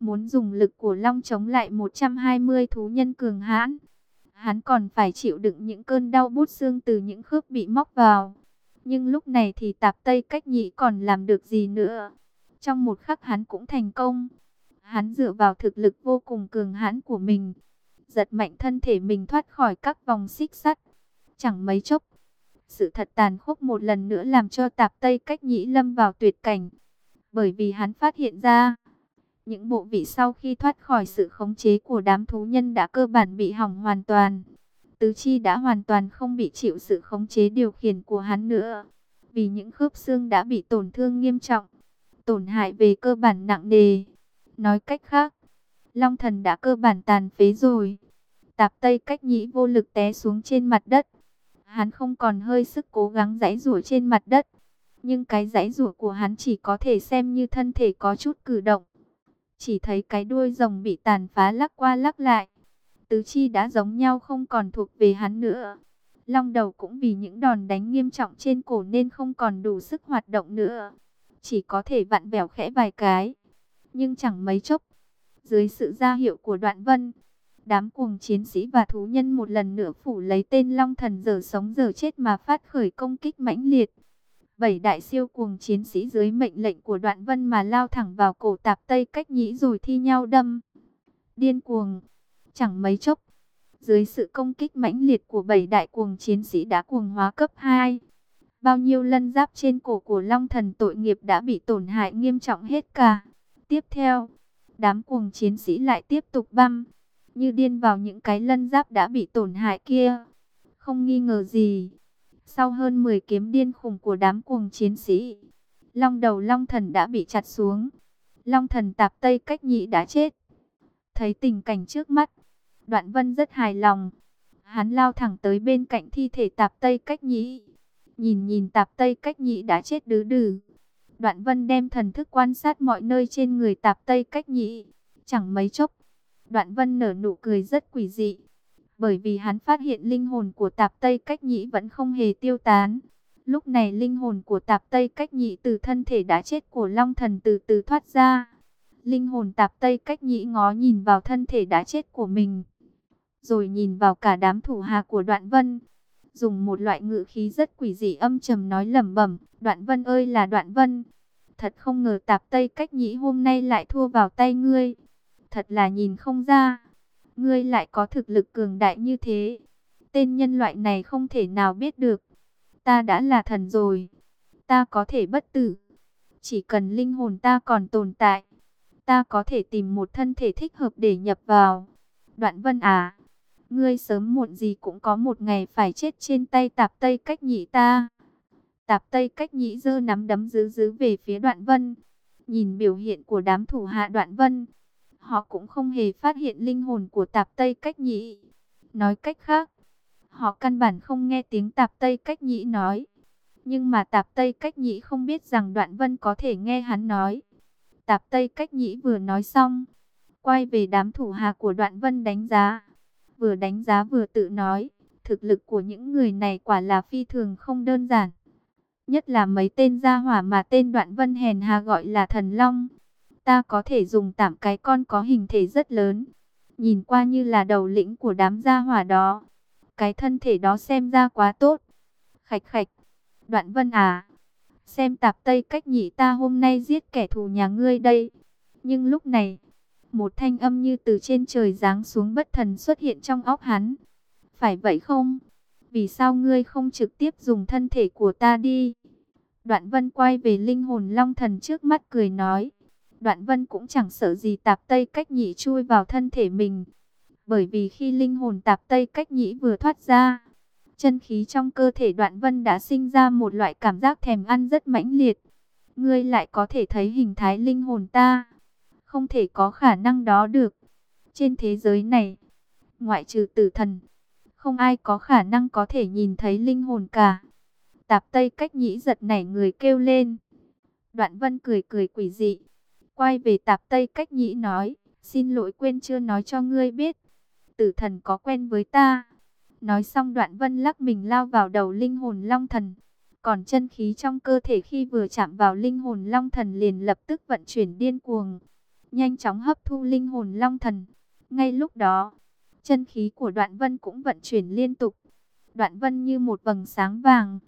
muốn dùng lực của long chống lại 120 thú nhân cường hãn. Hắn còn phải chịu đựng những cơn đau bút xương từ những khớp bị móc vào. Nhưng lúc này thì tạp Tây cách nhị còn làm được gì nữa. Trong một khắc hắn cũng thành công. Hắn dựa vào thực lực vô cùng cường hãn của mình. Giật mạnh thân thể mình thoát khỏi các vòng xích sắt. Chẳng mấy chốc. Sự thật tàn khốc một lần nữa làm cho tạp Tây cách nhĩ lâm vào tuyệt cảnh. Bởi vì hắn phát hiện ra. Những bộ vị sau khi thoát khỏi sự khống chế của đám thú nhân đã cơ bản bị hỏng hoàn toàn. Tứ chi đã hoàn toàn không bị chịu sự khống chế điều khiển của hắn nữa. Vì những khớp xương đã bị tổn thương nghiêm trọng. Tổn hại về cơ bản nặng nề. Nói cách khác, Long thần đã cơ bản tàn phế rồi. Tạp Tây cách nhĩ vô lực té xuống trên mặt đất. Hắn không còn hơi sức cố gắng giãy rủa trên mặt đất. Nhưng cái giãy rủa của hắn chỉ có thể xem như thân thể có chút cử động. Chỉ thấy cái đuôi rồng bị tàn phá lắc qua lắc lại. Tứ chi đã giống nhau không còn thuộc về hắn nữa. Long đầu cũng vì những đòn đánh nghiêm trọng trên cổ nên không còn đủ sức hoạt động nữa. Chỉ có thể vặn vẹo khẽ vài cái. Nhưng chẳng mấy chốc. Dưới sự ra hiệu của đoạn vân. Đám cuồng chiến sĩ và thú nhân một lần nữa phủ lấy tên Long thần giờ sống giờ chết mà phát khởi công kích mãnh liệt bảy đại siêu cuồng chiến sĩ dưới mệnh lệnh của đoạn vân mà lao thẳng vào cổ tạp tây cách nhĩ rồi thi nhau đâm. Điên cuồng, chẳng mấy chốc, dưới sự công kích mãnh liệt của bảy đại cuồng chiến sĩ đã cuồng hóa cấp 2. Bao nhiêu lân giáp trên cổ của Long Thần tội nghiệp đã bị tổn hại nghiêm trọng hết cả. Tiếp theo, đám cuồng chiến sĩ lại tiếp tục băm, như điên vào những cái lân giáp đã bị tổn hại kia. Không nghi ngờ gì, sau hơn 10 kiếm điên khủng của đám cuồng chiến sĩ, long đầu long thần đã bị chặt xuống. Long thần tạp tây cách nhị đã chết. Thấy tình cảnh trước mắt, đoạn vân rất hài lòng. Hắn lao thẳng tới bên cạnh thi thể tạp tây cách nhị. Nhìn nhìn tạp tây cách nhị đã chết đứ đừ. Đoạn vân đem thần thức quan sát mọi nơi trên người tạp tây cách nhị. Chẳng mấy chốc, đoạn vân nở nụ cười rất quỷ dị bởi vì hắn phát hiện linh hồn của tạp Tây Cách Nhĩ vẫn không hề tiêu tán. Lúc này linh hồn của tạp Tây Cách Nhĩ từ thân thể đã chết của Long Thần từ từ thoát ra. Linh hồn tạp Tây Cách Nhĩ ngó nhìn vào thân thể đã chết của mình, rồi nhìn vào cả đám thủ hạ của Đoạn Vân. Dùng một loại ngữ khí rất quỷ dị âm trầm nói lẩm bẩm, Đoạn Vân ơi là Đoạn Vân. Thật không ngờ tạp Tây Cách Nhĩ hôm nay lại thua vào tay ngươi. Thật là nhìn không ra ngươi lại có thực lực cường đại như thế. Tên nhân loại này không thể nào biết được. Ta đã là thần rồi. Ta có thể bất tử. Chỉ cần linh hồn ta còn tồn tại. Ta có thể tìm một thân thể thích hợp để nhập vào. Đoạn vân à. Ngươi sớm muộn gì cũng có một ngày phải chết trên tay tạp tây cách nhị ta. Tạp tây cách nhị dơ nắm đấm dứ dứ về phía đoạn vân. Nhìn biểu hiện của đám thủ hạ đoạn vân họ cũng không hề phát hiện linh hồn của tạp Tây Cách Nhĩ. Nói cách khác, họ căn bản không nghe tiếng tạp Tây Cách Nhĩ nói. Nhưng mà tạp Tây Cách Nhĩ không biết rằng Đoạn Vân có thể nghe hắn nói. Tạp Tây Cách Nhĩ vừa nói xong, quay về đám thủ hạ của Đoạn Vân đánh giá. Vừa đánh giá vừa tự nói, thực lực của những người này quả là phi thường không đơn giản. Nhất là mấy tên gia hỏa mà tên Đoạn Vân hèn hà gọi là thần long ta có thể dùng tạm cái con có hình thể rất lớn. Nhìn qua như là đầu lĩnh của đám gia hỏa đó. Cái thân thể đó xem ra quá tốt. Khạch khạch. Đoạn vân à. Xem tạp tây cách nhị ta hôm nay giết kẻ thù nhà ngươi đây. Nhưng lúc này, một thanh âm như từ trên trời giáng xuống bất thần xuất hiện trong óc hắn. Phải vậy không? Vì sao ngươi không trực tiếp dùng thân thể của ta đi? Đoạn vân quay về linh hồn long thần trước mắt cười nói. Đoạn vân cũng chẳng sợ gì tạp tây cách nhị chui vào thân thể mình. Bởi vì khi linh hồn tạp tây cách nhị vừa thoát ra, chân khí trong cơ thể đoạn vân đã sinh ra một loại cảm giác thèm ăn rất mãnh liệt. Ngươi lại có thể thấy hình thái linh hồn ta. Không thể có khả năng đó được. Trên thế giới này, ngoại trừ tử thần, không ai có khả năng có thể nhìn thấy linh hồn cả. Tạp Tây cách nhĩ giật nảy người kêu lên. Đoạn vân cười cười quỷ dị. Quay về tạp Tây cách nhĩ nói, xin lỗi quên chưa nói cho ngươi biết. Tử thần có quen với ta. Nói xong đoạn vân lắc mình lao vào đầu linh hồn long thần. Còn chân khí trong cơ thể khi vừa chạm vào linh hồn long thần liền lập tức vận chuyển điên cuồng. nhanh chóng hấp thu linh hồn long thần. Ngay lúc đó, chân khí của đoạn vân cũng vận chuyển liên tục. Đoạn vân như một vầng sáng vàng,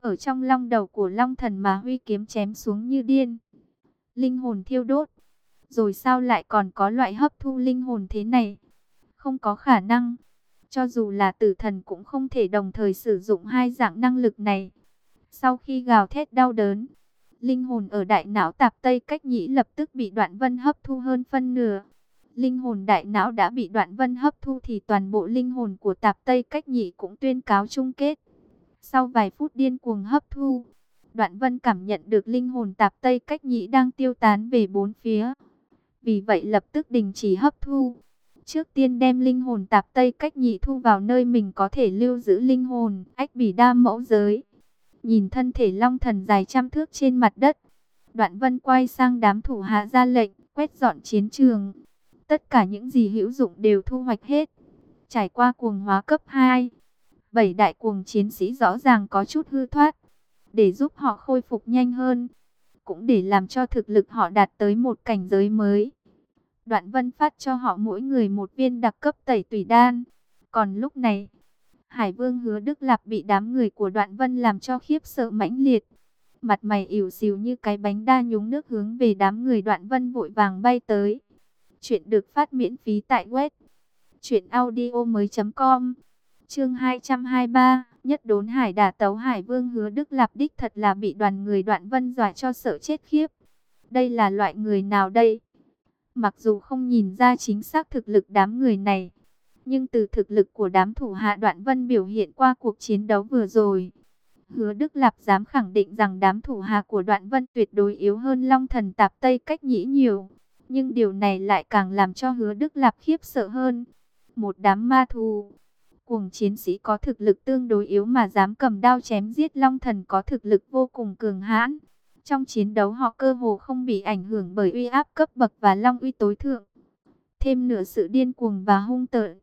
ở trong long đầu của long thần mà huy kiếm chém xuống như điên. Linh hồn thiêu đốt, rồi sao lại còn có loại hấp thu linh hồn thế này? Không có khả năng. Cho dù là tử thần cũng không thể đồng thời sử dụng hai dạng năng lực này. Sau khi gào thét đau đớn, linh hồn ở đại não tạp Tây cách nhĩ lập tức bị đoạn vân hấp thu hơn phân nửa. Linh hồn đại não đã bị đoạn vân hấp thu thì toàn bộ linh hồn của tạp Tây cách nhĩ cũng tuyên cáo chung kết. Sau vài phút điên cuồng hấp thu, đoạn vân cảm nhận được linh hồn tạp Tây cách nhĩ đang tiêu tán về bốn phía. Vì vậy lập tức đình chỉ hấp thu. Trước tiên đem linh hồn tạp Tây cách nhị thu vào nơi mình có thể lưu giữ linh hồn, ách bỉ đa mẫu giới. Nhìn thân thể long thần dài trăm thước trên mặt đất. Đoạn vân quay sang đám thủ hạ ra lệnh, quét dọn chiến trường. Tất cả những gì hữu dụng đều thu hoạch hết. Trải qua cuồng hóa cấp 2. Bảy đại cuồng chiến sĩ rõ ràng có chút hư thoát. Để giúp họ khôi phục nhanh hơn. Cũng để làm cho thực lực họ đạt tới một cảnh giới mới. Đoạn vân phát cho họ mỗi người một viên đặc cấp tẩy tùy đan. Còn lúc này, Hải Vương hứa Đức Lạp bị đám người của Đoạn Vân làm cho khiếp sợ mãnh liệt. Mặt mày ỉu xìu như cái bánh đa nhúng nước hướng về đám người Đoạn Vân vội vàng bay tới. Chuyện được phát miễn phí tại web truyệnaudiomoi.com. Chương 223, nhất đốn hải đả tấu Hải Vương hứa Đức Lạp đích thật là bị đoàn người Đoạn Vân dọa cho sợ chết khiếp. Đây là loại người nào đây? Mặc dù không nhìn ra chính xác thực lực đám người này, nhưng từ thực lực của đám thủ hạ Đoạn Vân biểu hiện qua cuộc chiến đấu vừa rồi, Hứa Đức Lạp dám khẳng định rằng đám thủ hạ của Đoạn Vân tuyệt đối yếu hơn Long Thần Tạp Tây cách nhĩ nhiều. Nhưng điều này lại càng làm cho Hứa Đức Lạp khiếp sợ hơn. Một đám ma thù, cuồng chiến sĩ có thực lực tương đối yếu mà dám cầm đao chém giết Long Thần có thực lực vô cùng cường hãn. Trong chiến đấu họ cơ hồ không bị ảnh hưởng bởi uy áp cấp bậc và long uy tối thượng. Thêm nửa sự điên cuồng và hung tợn.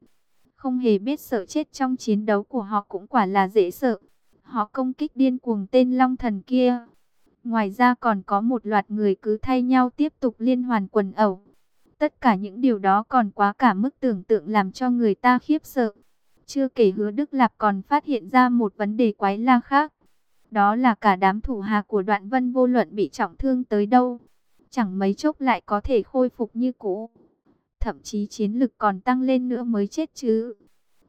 Không hề biết sợ chết trong chiến đấu của họ cũng quả là dễ sợ. Họ công kích điên cuồng tên long thần kia. Ngoài ra còn có một loạt người cứ thay nhau tiếp tục liên hoàn quần ẩu. Tất cả những điều đó còn quá cả mức tưởng tượng làm cho người ta khiếp sợ. Chưa kể hứa Đức Lạp còn phát hiện ra một vấn đề quái la khác. Đó là cả đám thủ hạ của đoạn vân vô luận bị trọng thương tới đâu. Chẳng mấy chốc lại có thể khôi phục như cũ. Thậm chí chiến lực còn tăng lên nữa mới chết chứ.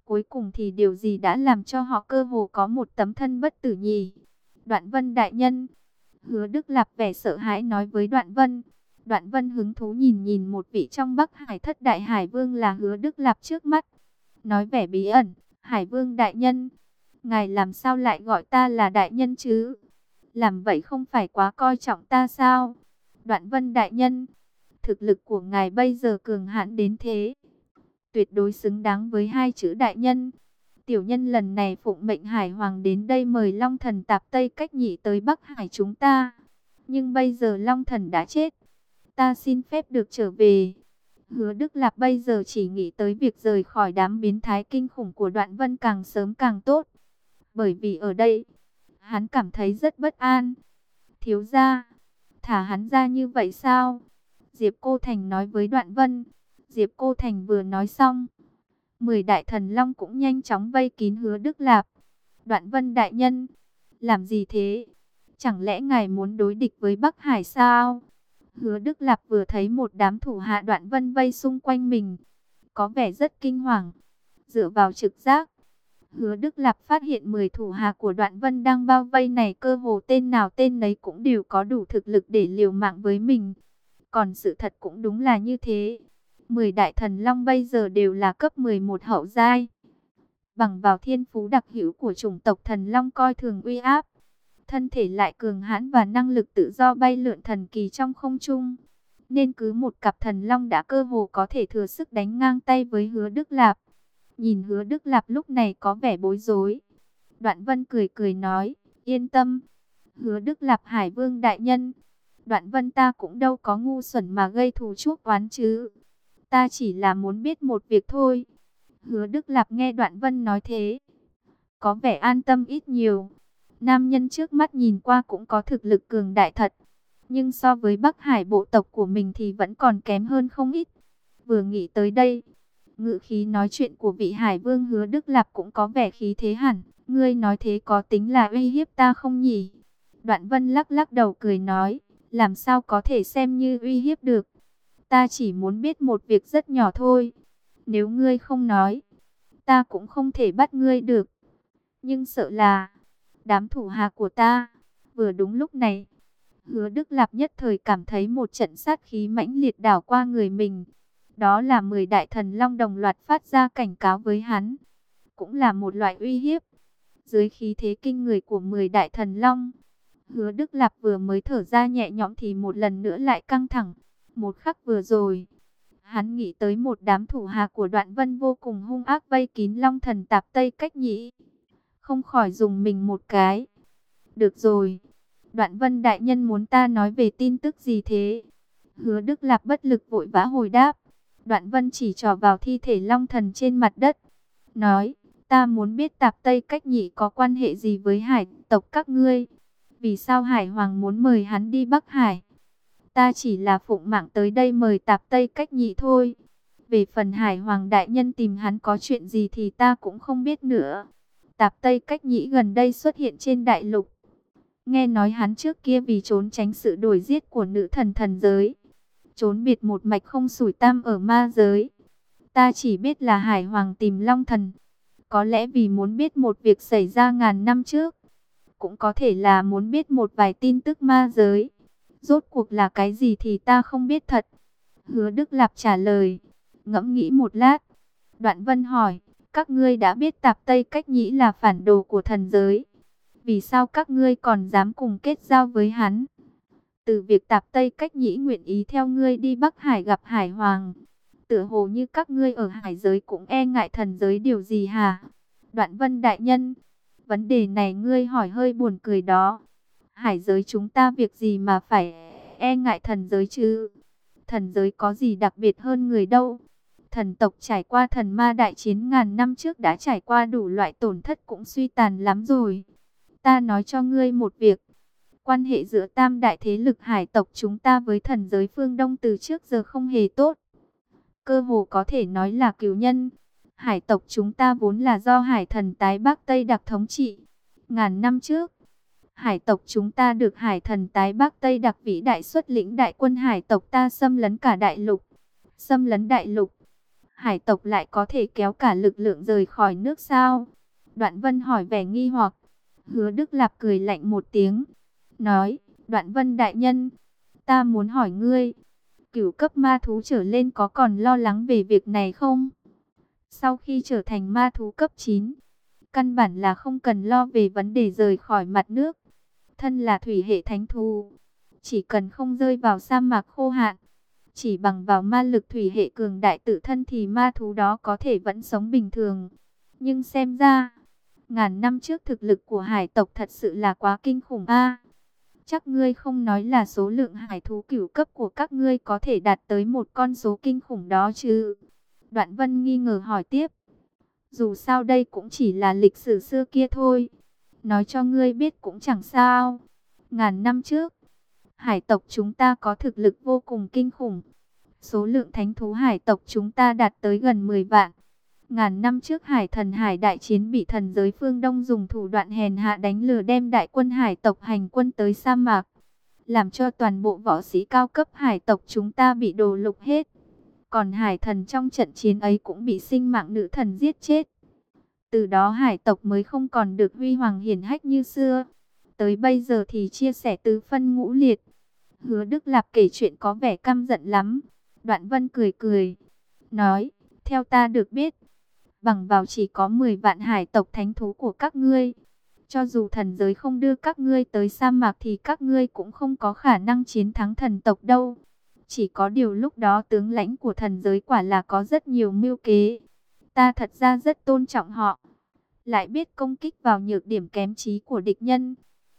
Cuối cùng thì điều gì đã làm cho họ cơ hồ có một tấm thân bất tử nhỉ? Đoạn vân đại nhân. Hứa Đức Lạp vẻ sợ hãi nói với Đoạn Vân. Đoạn Vân hứng thú nhìn nhìn một vị trong Bắc Hải thất đại Hải Vương là Hứa Đức Lạp trước mắt. Nói vẻ bí ẩn, Hải Vương đại nhân, Ngài làm sao lại gọi ta là đại nhân chứ? Làm vậy không phải quá coi trọng ta sao? Đoạn vân đại nhân, thực lực của ngài bây giờ cường hãn đến thế. Tuyệt đối xứng đáng với hai chữ đại nhân. Tiểu nhân lần này phụng mệnh Hải Hoàng đến đây mời Long Thần tạp Tây cách nhị tới Bắc Hải chúng ta. Nhưng bây giờ Long Thần đã chết. Ta xin phép được trở về. Hứa Đức Lạp bây giờ chỉ nghĩ tới việc rời khỏi đám biến thái kinh khủng của đoạn vân càng sớm càng tốt bởi vì ở đây, hắn cảm thấy rất bất an. Thiếu ra, thả hắn ra như vậy sao? Diệp Cô Thành nói với Đoạn Vân. Diệp Cô Thành vừa nói xong, mười đại thần long cũng nhanh chóng vây kín hứa Đức Lạp. Đoạn Vân đại nhân, làm gì thế? Chẳng lẽ ngài muốn đối địch với Bắc Hải sao? Hứa Đức Lạp vừa thấy một đám thủ hạ Đoạn Vân vây xung quanh mình, có vẻ rất kinh hoàng. Dựa vào trực giác, Hứa Đức Lạp phát hiện 10 thủ hạ của Đoạn Vân đang bao vây này cơ hồ tên nào tên nấy cũng đều có đủ thực lực để liều mạng với mình. Còn sự thật cũng đúng là như thế. 10 đại thần long bây giờ đều là cấp 11 hậu giai. Bằng vào thiên phú đặc hữu của chủng tộc thần long coi thường uy áp. Thân thể lại cường hãn và năng lực tự do bay lượn thần kỳ trong không trung. Nên cứ một cặp thần long đã cơ hồ có thể thừa sức đánh ngang tay với hứa Đức Lạp. Nhìn hứa Đức Lạp lúc này có vẻ bối rối. Đoạn Vân cười cười nói, yên tâm. Hứa Đức Lạp Hải Vương Đại Nhân. Đoạn Vân ta cũng đâu có ngu xuẩn mà gây thù chuốc oán chứ. Ta chỉ là muốn biết một việc thôi. Hứa Đức Lạp nghe Đoạn Vân nói thế. Có vẻ an tâm ít nhiều. Nam nhân trước mắt nhìn qua cũng có thực lực cường đại thật. Nhưng so với Bắc Hải bộ tộc của mình thì vẫn còn kém hơn không ít. Vừa nghĩ tới đây, ngự khí nói chuyện của vị Hải Vương hứa Đức Lạp cũng có vẻ khí thế hẳn. Ngươi nói thế có tính là uy hiếp ta không nhỉ? Đoạn Vân lắc lắc đầu cười nói, làm sao có thể xem như uy hiếp được. Ta chỉ muốn biết một việc rất nhỏ thôi. Nếu ngươi không nói, ta cũng không thể bắt ngươi được. Nhưng sợ là, đám thủ hạ của ta, vừa đúng lúc này, hứa Đức Lạp nhất thời cảm thấy một trận sát khí mãnh liệt đảo qua người mình. Đó là 10 đại thần long đồng loạt phát ra cảnh cáo với hắn. Cũng là một loại uy hiếp. Dưới khí thế kinh người của 10 đại thần long, hứa Đức Lạp vừa mới thở ra nhẹ nhõm thì một lần nữa lại căng thẳng. Một khắc vừa rồi, hắn nghĩ tới một đám thủ hạ của đoạn vân vô cùng hung ác vây kín long thần tạp Tây cách nhĩ. Không khỏi dùng mình một cái. Được rồi, đoạn vân đại nhân muốn ta nói về tin tức gì thế? Hứa Đức Lạp bất lực vội vã hồi đáp. Đoạn vân chỉ trò vào thi thể long thần trên mặt đất. Nói, ta muốn biết tạp Tây cách nhị có quan hệ gì với hải tộc các ngươi. Vì sao Hải Hoàng muốn mời hắn đi Bắc Hải? Ta chỉ là phụng mạng tới đây mời tạp Tây cách nhị thôi. Về phần Hải Hoàng Đại Nhân tìm hắn có chuyện gì thì ta cũng không biết nữa. Tạp Tây cách Nhĩ gần đây xuất hiện trên đại lục. Nghe nói hắn trước kia vì trốn tránh sự đổi giết của nữ thần thần giới. Trốn biệt một mạch không sủi tam ở ma giới. Ta chỉ biết là Hải Hoàng tìm Long Thần. Có lẽ vì muốn biết một việc xảy ra ngàn năm trước. Cũng có thể là muốn biết một vài tin tức ma giới. Rốt cuộc là cái gì thì ta không biết thật. Hứa Đức Lạp trả lời. Ngẫm nghĩ một lát. Đoạn Vân hỏi. Các ngươi đã biết tạp Tây cách nhĩ là phản đồ của thần giới. Vì sao các ngươi còn dám cùng kết giao với hắn? Từ việc tạp Tây cách nhĩ nguyện ý theo ngươi đi Bắc Hải gặp Hải Hoàng. Tựa hồ như các ngươi ở hải giới cũng e ngại thần giới điều gì hả? Đoạn Vân Đại Nhân, vấn đề này ngươi hỏi hơi buồn cười đó. Hải giới chúng ta việc gì mà phải e ngại thần giới chứ? Thần giới có gì đặc biệt hơn người đâu? Thần tộc trải qua thần ma đại chiến ngàn năm trước đã trải qua đủ loại tổn thất cũng suy tàn lắm rồi. Ta nói cho ngươi một việc. Quan hệ giữa tam đại thế lực hải tộc chúng ta với thần giới phương Đông từ trước giờ không hề tốt. Cơ hồ có thể nói là cứu nhân. Hải tộc chúng ta vốn là do hải thần tái Bắc Tây đặc thống trị. Ngàn năm trước, hải tộc chúng ta được hải thần tái Bắc Tây đặc vĩ đại xuất lĩnh đại quân hải tộc ta xâm lấn cả đại lục. Xâm lấn đại lục, hải tộc lại có thể kéo cả lực lượng rời khỏi nước sao? Đoạn Vân hỏi vẻ nghi hoặc. Hứa Đức Lạp cười lạnh một tiếng, nói, Đoạn Vân đại nhân, ta muốn hỏi ngươi, cửu cấp ma thú trở lên có còn lo lắng về việc này không? Sau khi trở thành ma thú cấp 9, căn bản là không cần lo về vấn đề rời khỏi mặt nước. Thân là thủy hệ thánh thú, chỉ cần không rơi vào sa mạc khô hạn, chỉ bằng vào ma lực thủy hệ cường đại tự thân thì ma thú đó có thể vẫn sống bình thường. Nhưng xem ra, ngàn năm trước thực lực của hải tộc thật sự là quá kinh khủng a. chắc ngươi không nói là số lượng hải thú cửu cấp của các ngươi có thể đạt tới một con số kinh khủng đó chứ? Đoạn Vân nghi ngờ hỏi tiếp. Dù sao đây cũng chỉ là lịch sử xưa kia thôi. Nói cho ngươi biết cũng chẳng sao. Ngàn năm trước, hải tộc chúng ta có thực lực vô cùng kinh khủng. Số lượng thánh thú hải tộc chúng ta đạt tới gần 10 vạn. Ngàn năm trước hải thần hải đại chiến bị thần giới phương Đông dùng thủ đoạn hèn hạ đánh lừa đem đại quân hải tộc hành quân tới sa mạc. Làm cho toàn bộ võ sĩ cao cấp hải tộc chúng ta bị đồ lục hết. Còn hải thần trong trận chiến ấy cũng bị sinh mạng nữ thần giết chết. Từ đó hải tộc mới không còn được huy hoàng hiển hách như xưa. Tới bây giờ thì chia sẻ tứ phân ngũ liệt. Hứa Đức Lạp kể chuyện có vẻ căm giận lắm. Đoạn Vân cười cười. Nói, theo ta được biết, bằng vào chỉ có 10 vạn hải tộc thánh thú của các ngươi. Cho dù thần giới không đưa các ngươi tới sa mạc thì các ngươi cũng không có khả năng chiến thắng thần tộc đâu. Chỉ có điều lúc đó tướng lãnh của thần giới quả là có rất nhiều mưu kế. Ta thật ra rất tôn trọng họ. Lại biết công kích vào nhược điểm kém trí của địch nhân.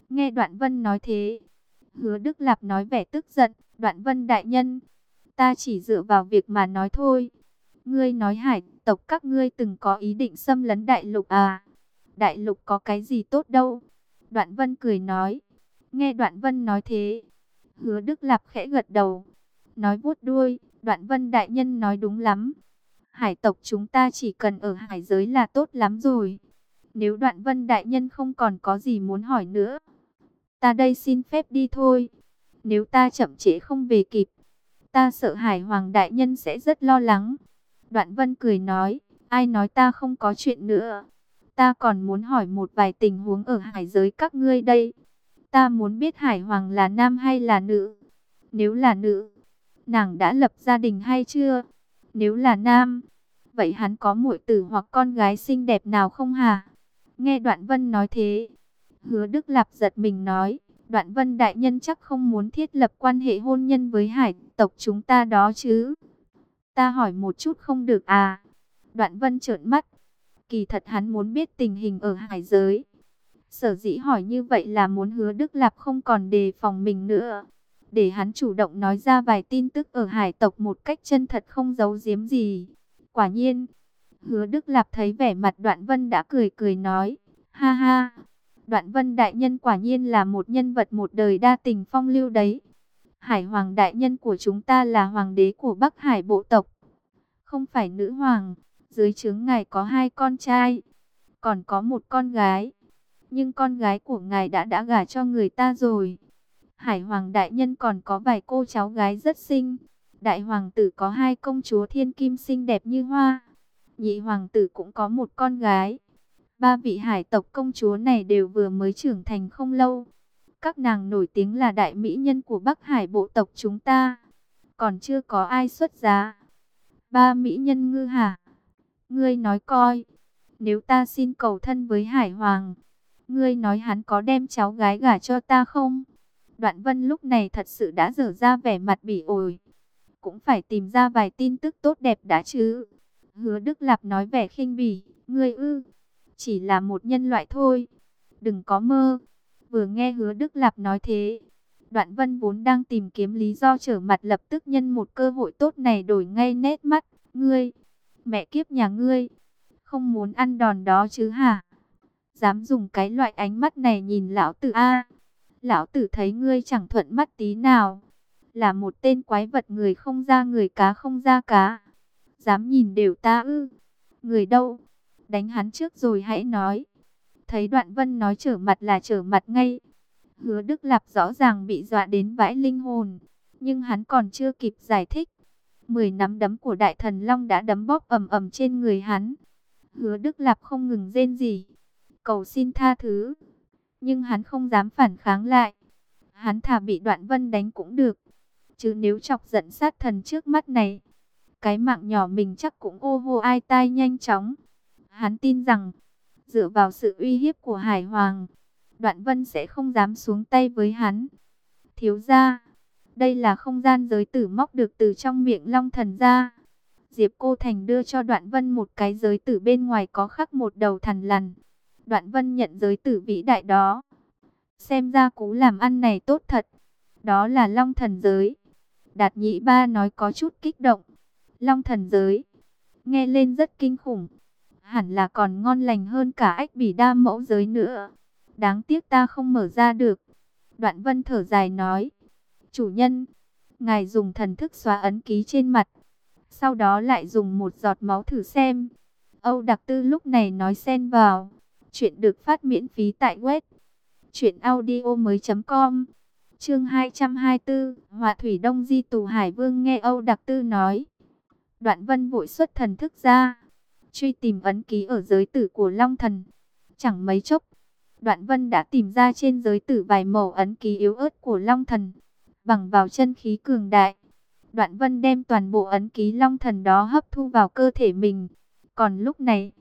Nghe Đoạn Vân nói thế. Hứa Đức Lạp nói vẻ tức giận. Đoạn Vân đại nhân. Ta chỉ dựa vào việc mà nói thôi. Ngươi nói hải tộc các ngươi từng có ý định xâm lấn đại lục à? Đại lục có cái gì tốt đâu? Đoạn Vân cười nói. Nghe Đoạn Vân nói thế, Hứa Đức Lạp khẽ gật đầu, nói vuốt đuôi, đoạn vân đại nhân nói đúng lắm. Hải tộc chúng ta chỉ cần ở hải giới là tốt lắm rồi. Nếu đoạn vân đại nhân không còn có gì muốn hỏi nữa, ta đây xin phép đi thôi. Nếu ta chậm trễ không về kịp, ta sợ hải hoàng đại nhân sẽ rất lo lắng. Đoạn vân cười nói, ai nói ta không có chuyện nữa. Ta còn muốn hỏi một vài tình huống ở hải giới các ngươi đây. Ta muốn biết hải hoàng là nam hay là nữ. Nếu là nữ, nàng đã lập gia đình hay chưa? Nếu là nam, vậy hắn có muội tử hoặc con gái xinh đẹp nào không hả? Nghe Đoạn Vân nói thế, hứa Đức Lạp giật mình nói, Đoạn Vân Đại Nhân chắc không muốn thiết lập quan hệ hôn nhân với hải tộc chúng ta đó chứ. Ta hỏi một chút không được à? Đoạn Vân trợn mắt. Kỳ thật hắn muốn biết tình hình ở hải giới. Sở dĩ hỏi như vậy là muốn hứa Đức Lạp không còn đề phòng mình nữa. Để hắn chủ động nói ra vài tin tức ở hải tộc một cách chân thật không giấu giếm gì. Quả nhiên, hứa Đức Lạp thấy vẻ mặt Đoạn Vân đã cười cười nói. Ha ha, Đoạn Vân Đại Nhân quả nhiên là một nhân vật một đời đa tình phong lưu đấy. Hải Hoàng Đại Nhân của chúng ta là Hoàng đế của Bắc Hải bộ tộc. Không phải nữ hoàng, dưới trướng ngài có hai con trai, còn có một con gái. Nhưng con gái của ngài đã đã gả cho người ta rồi. Hải Hoàng Đại Nhân còn có vài cô cháu gái rất xinh. Đại Hoàng tử có hai công chúa thiên kim xinh đẹp như hoa. Nhị Hoàng tử cũng có một con gái. Ba vị hải tộc công chúa này đều vừa mới trưởng thành không lâu. Các nàng nổi tiếng là đại mỹ nhân của Bắc Hải bộ tộc chúng ta. Còn chưa có ai xuất giá. Ba mỹ nhân ngư hả? Ngươi nói coi, nếu ta xin cầu thân với Hải Hoàng, ngươi nói hắn có đem cháu gái gả cho ta không? Đoạn vân lúc này thật sự đã dở ra vẻ mặt bỉ ổi. Cũng phải tìm ra vài tin tức tốt đẹp đã chứ. Hứa Đức Lạp nói vẻ khinh bỉ, ngươi ư, chỉ là một nhân loại thôi. Đừng có mơ. Vừa nghe hứa Đức Lạp nói thế, Đoạn Vân vốn đang tìm kiếm lý do trở mặt lập tức nhân một cơ hội tốt này đổi ngay nét mắt. Ngươi, mẹ kiếp nhà ngươi, không muốn ăn đòn đó chứ hả? Dám dùng cái loại ánh mắt này nhìn lão tử a Lão tử thấy ngươi chẳng thuận mắt tí nào. Là một tên quái vật người không ra người cá không ra cá. Dám nhìn đều ta ư. Người đâu? Đánh hắn trước rồi hãy nói. Thấy đoạn vân nói trở mặt là trở mặt ngay. Hứa Đức Lạp rõ ràng bị dọa đến vãi linh hồn. Nhưng hắn còn chưa kịp giải thích. Mười nắm đấm của đại thần Long đã đấm bóp ầm ầm trên người hắn. Hứa Đức Lạp không ngừng rên gì. Cầu xin tha thứ. Nhưng hắn không dám phản kháng lại. Hắn thả bị đoạn vân đánh cũng được. Chứ nếu chọc giận sát thần trước mắt này. Cái mạng nhỏ mình chắc cũng ô hô ai tai nhanh chóng. Hắn tin rằng. Dựa vào sự uy hiếp của Hải Hoàng. Đoạn vân sẽ không dám xuống tay với hắn. Thiếu ra đây là không gian giới tử móc được từ trong miệng long thần ra. Diệp Cô Thành đưa cho Đoạn Vân một cái giới tử bên ngoài có khắc một đầu thần lằn. Đoạn Vân nhận giới tử vĩ đại đó. Xem ra cú làm ăn này tốt thật. Đó là long thần giới. Đạt nhị ba nói có chút kích động. Long thần giới. Nghe lên rất kinh khủng. Hẳn là còn ngon lành hơn cả ách bỉ đa mẫu giới nữa. Đáng tiếc ta không mở ra được. Đoạn Vân thở dài nói. Chủ nhân, ngài dùng thần thức xóa ấn ký trên mặt. Sau đó lại dùng một giọt máu thử xem. Âu Đặc Tư lúc này nói xen vào. Chuyện được phát miễn phí tại web. Chuyện audio mới com. Chương 224, Hòa Thủy Đông Di Tù Hải Vương nghe Âu Đặc Tư nói. Đoạn vân vội xuất thần thức ra. Truy tìm ấn ký ở giới tử của Long Thần. Chẳng mấy chốc. Đoạn vân đã tìm ra trên giới tử vài màu ấn ký yếu ớt của Long Thần bằng vào chân khí cường đại. Đoạn vân đem toàn bộ ấn ký long thần đó hấp thu vào cơ thể mình. Còn lúc này,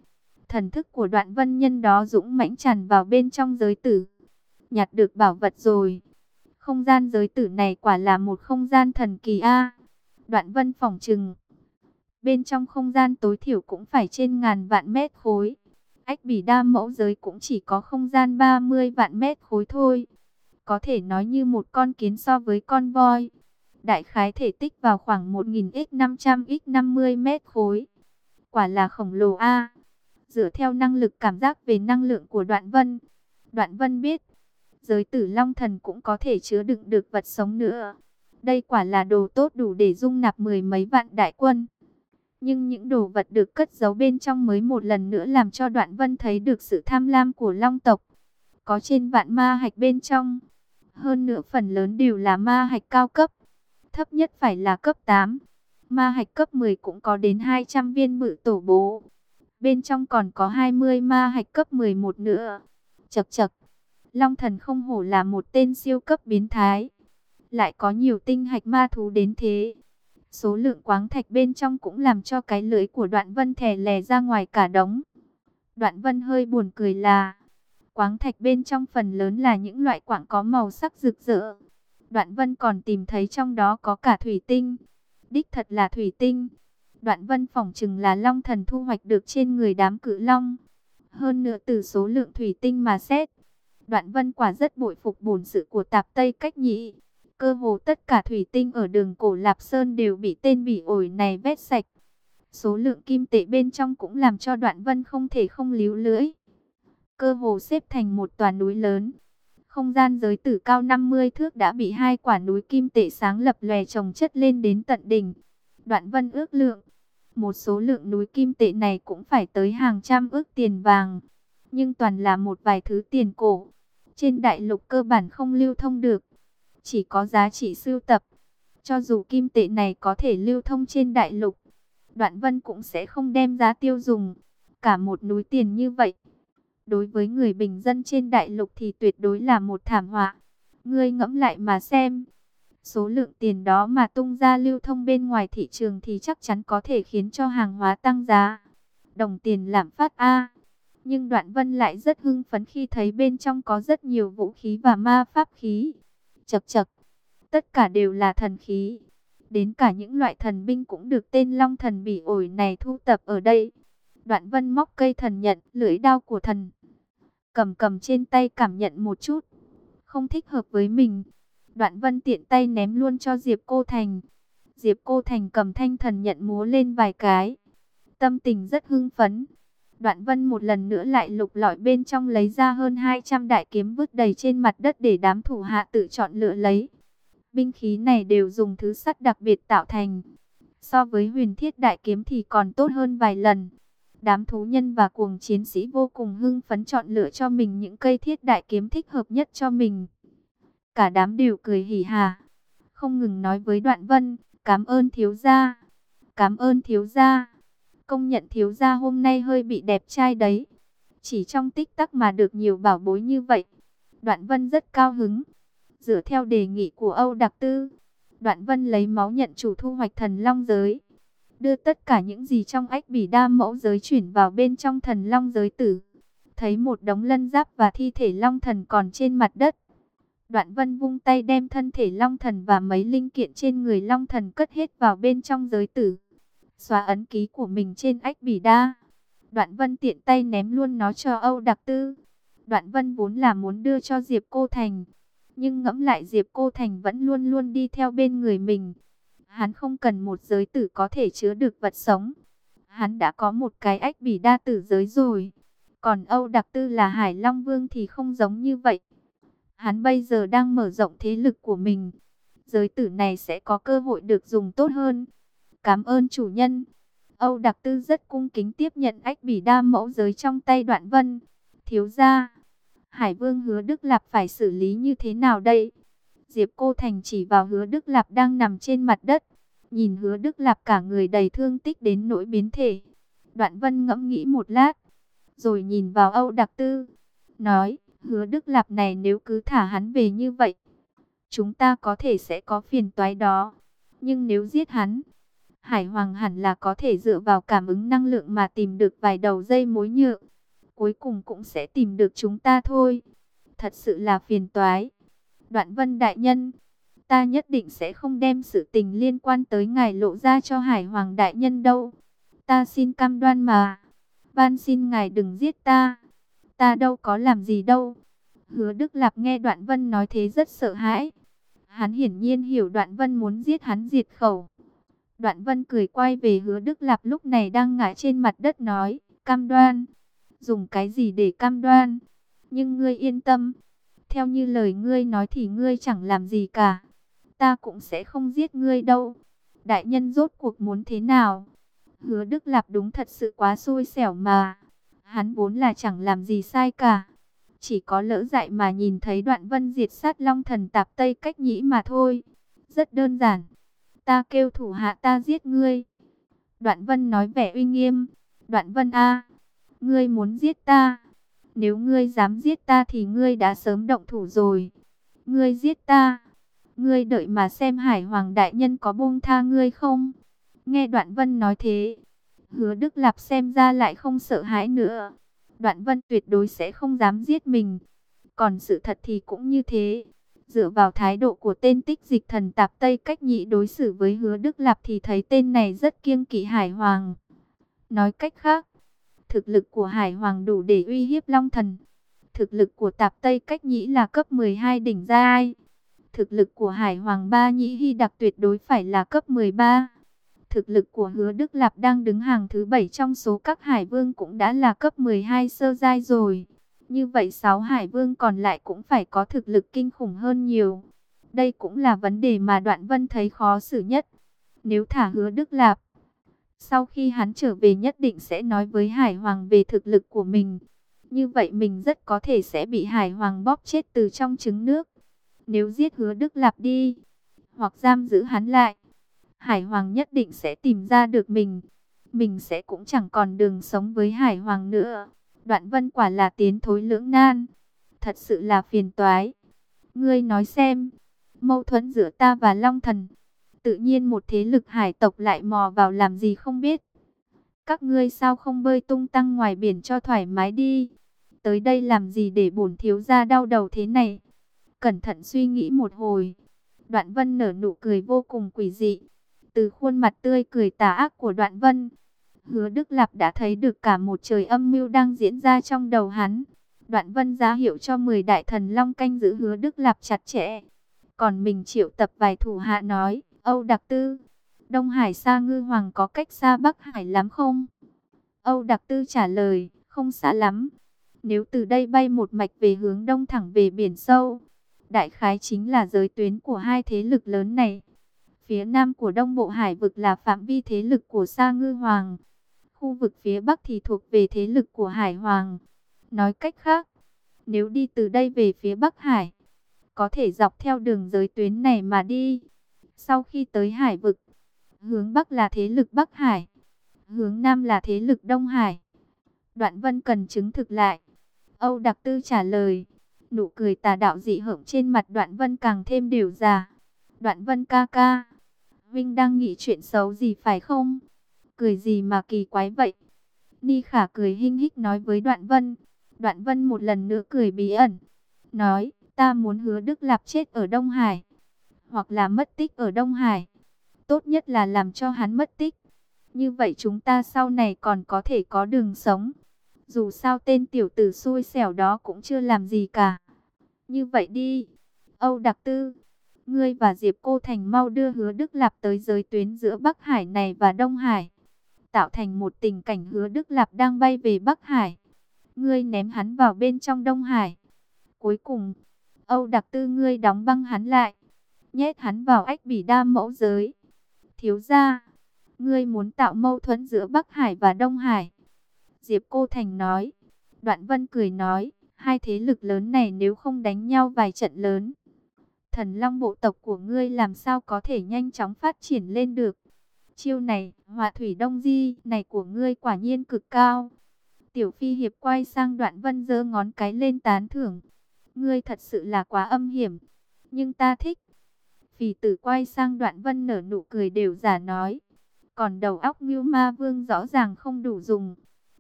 thần thức của đoạn vân nhân đó dũng mãnh tràn vào bên trong giới tử. Nhặt được bảo vật rồi. Không gian giới tử này quả là một không gian thần kỳ A. Đoạn vân phỏng trừng. Bên trong không gian tối thiểu cũng phải trên ngàn vạn mét khối. Ách bỉ đa mẫu giới cũng chỉ có không gian 30 vạn mét khối thôi có thể nói như một con kiến so với con voi. Đại khái thể tích vào khoảng 1.000x500x50 mét khối. Quả là khổng lồ A. Dựa theo năng lực cảm giác về năng lượng của đoạn vân. Đoạn vân biết, giới tử long thần cũng có thể chứa đựng được vật sống nữa. Đây quả là đồ tốt đủ để dung nạp mười mấy vạn đại quân. Nhưng những đồ vật được cất giấu bên trong mới một lần nữa làm cho đoạn vân thấy được sự tham lam của long tộc. Có trên vạn ma hạch bên trong. Hơn nữa phần lớn đều là ma hạch cao cấp. Thấp nhất phải là cấp 8. Ma hạch cấp 10 cũng có đến 200 viên bự tổ bố. Bên trong còn có 20 ma hạch cấp 11 nữa. Chật chật. Long thần không hổ là một tên siêu cấp biến thái. Lại có nhiều tinh hạch ma thú đến thế. Số lượng quáng thạch bên trong cũng làm cho cái lưỡi của đoạn vân thè lè ra ngoài cả đống. Đoạn vân hơi buồn cười là, quáng thạch bên trong phần lớn là những loại quạng có màu sắc rực rỡ. Đoạn vân còn tìm thấy trong đó có cả thủy tinh. Đích thật là thủy tinh. Đoạn vân phỏng chừng là long thần thu hoạch được trên người đám cự long. Hơn nữa từ số lượng thủy tinh mà xét. Đoạn vân quả rất bội phục bổn sự của tạp Tây cách nhị. Cơ hồ tất cả thủy tinh ở đường cổ Lạp Sơn đều bị tên bỉ ổi này vét sạch. Số lượng kim tệ bên trong cũng làm cho đoạn vân không thể không líu lưỡi. Cơ hồ xếp thành một tòa núi lớn. Không gian giới tử cao 50 thước đã bị hai quả núi kim tệ sáng lập lòe trồng chất lên đến tận đỉnh. Đoạn vân ước lượng. Một số lượng núi kim tệ này cũng phải tới hàng trăm ước tiền vàng. Nhưng toàn là một vài thứ tiền cổ. Trên đại lục cơ bản không lưu thông được chỉ có giá trị sưu tập. Cho dù kim tệ này có thể lưu thông trên đại lục, Đoạn Vân cũng sẽ không đem giá tiêu dùng. Cả một núi tiền như vậy, đối với người bình dân trên đại lục thì tuyệt đối là một thảm họa. Ngươi ngẫm lại mà xem, số lượng tiền đó mà tung ra lưu thông bên ngoài thị trường thì chắc chắn có thể khiến cho hàng hóa tăng giá. Đồng tiền lạm phát A. Nhưng Đoạn Vân lại rất hưng phấn khi thấy bên trong có rất nhiều vũ khí và ma pháp khí chập chập Tất cả đều là thần khí. Đến cả những loại thần binh cũng được tên Long thần bỉ ổi này thu tập ở đây. Đoạn vân móc cây thần nhận, lưỡi đao của thần. Cầm cầm trên tay cảm nhận một chút. Không thích hợp với mình. Đoạn vân tiện tay ném luôn cho Diệp Cô Thành. Diệp Cô Thành cầm thanh thần nhận múa lên vài cái. Tâm tình rất hưng phấn. Đoạn vân một lần nữa lại lục lọi bên trong lấy ra hơn 200 đại kiếm vứt đầy trên mặt đất để đám thủ hạ tự chọn lựa lấy. Binh khí này đều dùng thứ sắt đặc biệt tạo thành. So với huyền thiết đại kiếm thì còn tốt hơn vài lần. Đám thú nhân và cuồng chiến sĩ vô cùng hưng phấn chọn lựa cho mình những cây thiết đại kiếm thích hợp nhất cho mình. Cả đám đều cười hỉ hà. Không ngừng nói với đoạn vân, cảm ơn thiếu gia. Cảm ơn thiếu gia công nhận thiếu gia hôm nay hơi bị đẹp trai đấy. Chỉ trong tích tắc mà được nhiều bảo bối như vậy. Đoạn Vân rất cao hứng. Dựa theo đề nghị của Âu Đặc Tư, Đoạn Vân lấy máu nhận chủ thu hoạch thần long giới. Đưa tất cả những gì trong ách bỉ đa mẫu giới chuyển vào bên trong thần long giới tử. Thấy một đống lân giáp và thi thể long thần còn trên mặt đất. Đoạn Vân vung tay đem thân thể long thần và mấy linh kiện trên người long thần cất hết vào bên trong giới tử xóa ấn ký của mình trên ách bỉ đa. Đoạn Vân tiện tay ném luôn nó cho Âu Đặc Tư. Đoạn Vân vốn là muốn đưa cho Diệp Cô Thành, nhưng ngẫm lại Diệp Cô Thành vẫn luôn luôn đi theo bên người mình. Hắn không cần một giới tử có thể chứa được vật sống. Hắn đã có một cái ách bỉ đa tử giới rồi. Còn Âu Đặc Tư là Hải Long Vương thì không giống như vậy. Hắn bây giờ đang mở rộng thế lực của mình. Giới tử này sẽ có cơ hội được dùng tốt hơn. Cảm ơn chủ nhân. Âu Đặc Tư rất cung kính tiếp nhận ách bỉ đa mẫu giới trong tay đoạn vân. Thiếu gia, Hải Vương hứa Đức Lạp phải xử lý như thế nào đây? Diệp Cô Thành chỉ vào hứa Đức Lạp đang nằm trên mặt đất. Nhìn hứa Đức Lạp cả người đầy thương tích đến nỗi biến thể. Đoạn vân ngẫm nghĩ một lát. Rồi nhìn vào Âu Đặc Tư. Nói, hứa Đức Lạp này nếu cứ thả hắn về như vậy. Chúng ta có thể sẽ có phiền toái đó. Nhưng nếu giết hắn, Hải Hoàng hẳn là có thể dựa vào cảm ứng năng lượng mà tìm được vài đầu dây mối nhựa. Cuối cùng cũng sẽ tìm được chúng ta thôi. Thật sự là phiền toái. Đoạn vân đại nhân, ta nhất định sẽ không đem sự tình liên quan tới ngài lộ ra cho Hải Hoàng đại nhân đâu. Ta xin cam đoan mà. Van xin ngài đừng giết ta. Ta đâu có làm gì đâu. Hứa Đức Lạp nghe Đoạn Vân nói thế rất sợ hãi. Hắn hiển nhiên hiểu Đoạn Vân muốn giết hắn diệt khẩu. Đoạn vân cười quay về hứa Đức Lạp lúc này đang ngã trên mặt đất nói, cam đoan. Dùng cái gì để cam đoan? Nhưng ngươi yên tâm. theo như lời ngươi nói thì ngươi chẳng làm gì cả. Ta cũng sẽ không giết ngươi đâu. Đại nhân rốt cuộc muốn thế nào? Hứa Đức Lạp đúng thật sự quá xui xẻo mà. Hắn vốn là chẳng làm gì sai cả. Chỉ có lỡ dại mà nhìn thấy đoạn vân diệt sát long thần tạp tây cách nhĩ mà thôi. Rất đơn giản. Ta kêu thủ hạ ta giết ngươi. Đoạn vân nói vẻ uy nghiêm. Đoạn vân A. Ngươi muốn giết ta. Nếu ngươi dám giết ta thì ngươi đã sớm động thủ rồi. Ngươi giết ta. Ngươi đợi mà xem hải hoàng đại nhân có buông tha ngươi không. Nghe đoạn vân nói thế. Hứa Đức Lạp xem ra lại không sợ hãi nữa. Đoạn vân tuyệt đối sẽ không dám giết mình. Còn sự thật thì cũng như thế. Dựa vào thái độ của tên tích dịch thần tạp Tây cách nhị đối xử với hứa Đức Lạp thì thấy tên này rất kiêng kỵ Hải Hoàng. Nói cách khác, thực lực của Hải Hoàng đủ để uy hiếp Long Thần. Thực lực của tạp Tây cách nhĩ là cấp 12 đỉnh giai. Thực lực của Hải Hoàng Ba Nhĩ Hy đặc tuyệt đối phải là cấp 13. Thực lực của hứa Đức Lạp đang đứng hàng thứ 7 trong số các hải vương cũng đã là cấp 12 sơ giai rồi. Như vậy sáu hải vương còn lại cũng phải có thực lực kinh khủng hơn nhiều. Đây cũng là vấn đề mà Đoạn Vân thấy khó xử nhất. Nếu thả hứa Đức Lạp, sau khi hắn trở về nhất định sẽ nói với Hải Hoàng về thực lực của mình. Như vậy mình rất có thể sẽ bị Hải Hoàng bóp chết từ trong trứng nước. Nếu giết hứa Đức Lạp đi, hoặc giam giữ hắn lại, Hải Hoàng nhất định sẽ tìm ra được mình. Mình sẽ cũng chẳng còn đường sống với Hải Hoàng nữa. Đoạn vân quả là tiến thối lưỡng nan. Thật sự là phiền toái. Ngươi nói xem, mâu thuẫn giữa ta và Long Thần. Tự nhiên một thế lực hải tộc lại mò vào làm gì không biết. Các ngươi sao không bơi tung tăng ngoài biển cho thoải mái đi. Tới đây làm gì để bổn thiếu ra đau đầu thế này. Cẩn thận suy nghĩ một hồi. Đoạn vân nở nụ cười vô cùng quỷ dị. Từ khuôn mặt tươi cười tà ác của đoạn vân, hứa Đức Lạp đã thấy được cả một trời âm mưu đang diễn ra trong đầu hắn. Đoạn vân giá hiệu cho 10 đại thần long canh giữ hứa Đức Lạp chặt chẽ. Còn mình triệu tập vài thủ hạ nói, Âu Đặc Tư, Đông Hải xa ngư hoàng có cách xa Bắc Hải lắm không? Âu Đặc Tư trả lời, không xa lắm. Nếu từ đây bay một mạch về hướng đông thẳng về biển sâu, đại khái chính là giới tuyến của hai thế lực lớn này. Phía nam của Đông Bộ Hải vực là phạm vi thế lực của Sa Ngư Hoàng. Khu vực phía bắc thì thuộc về thế lực của Hải Hoàng. Nói cách khác, nếu đi từ đây về phía Bắc Hải, có thể dọc theo đường giới tuyến này mà đi. Sau khi tới Hải vực, hướng Bắc là thế lực Bắc Hải, hướng Nam là thế lực Đông Hải. Đoạn Vân cần chứng thực lại. Âu Đặc Tư trả lời. Nụ cười tà đạo dị hợm trên mặt Đoạn Vân càng thêm điều già. Đoạn Vân ca ca, Vinh đang nghĩ chuyện xấu gì phải không? Cười gì mà kỳ quái vậy? Ni khả cười hinh hích nói với Đoạn Vân. Đoạn Vân một lần nữa cười bí ẩn. Nói, ta muốn hứa Đức Lạp chết ở Đông Hải. Hoặc là mất tích ở Đông Hải. Tốt nhất là làm cho hắn mất tích. Như vậy chúng ta sau này còn có thể có đường sống. Dù sao tên tiểu tử xui xẻo đó cũng chưa làm gì cả. Như vậy đi. Âu Đặc Tư ngươi và Diệp Cô Thành mau đưa hứa Đức Lạp tới giới tuyến giữa Bắc Hải này và Đông Hải. Tạo thành một tình cảnh hứa Đức Lạp đang bay về Bắc Hải. Ngươi ném hắn vào bên trong Đông Hải. Cuối cùng, Âu đặc tư ngươi đóng băng hắn lại. Nhét hắn vào ách bỉ đa mẫu giới. Thiếu ra, ngươi muốn tạo mâu thuẫn giữa Bắc Hải và Đông Hải. Diệp Cô Thành nói. Đoạn Vân cười nói, hai thế lực lớn này nếu không đánh nhau vài trận lớn, thần long bộ tộc của ngươi làm sao có thể nhanh chóng phát triển lên được. Chiêu này, hòa thủy đông di này của ngươi quả nhiên cực cao. Tiểu phi hiệp quay sang đoạn vân giơ ngón cái lên tán thưởng. Ngươi thật sự là quá âm hiểm, nhưng ta thích. Phì tử quay sang đoạn vân nở nụ cười đều giả nói. Còn đầu óc Ngưu Ma Vương rõ ràng không đủ dùng.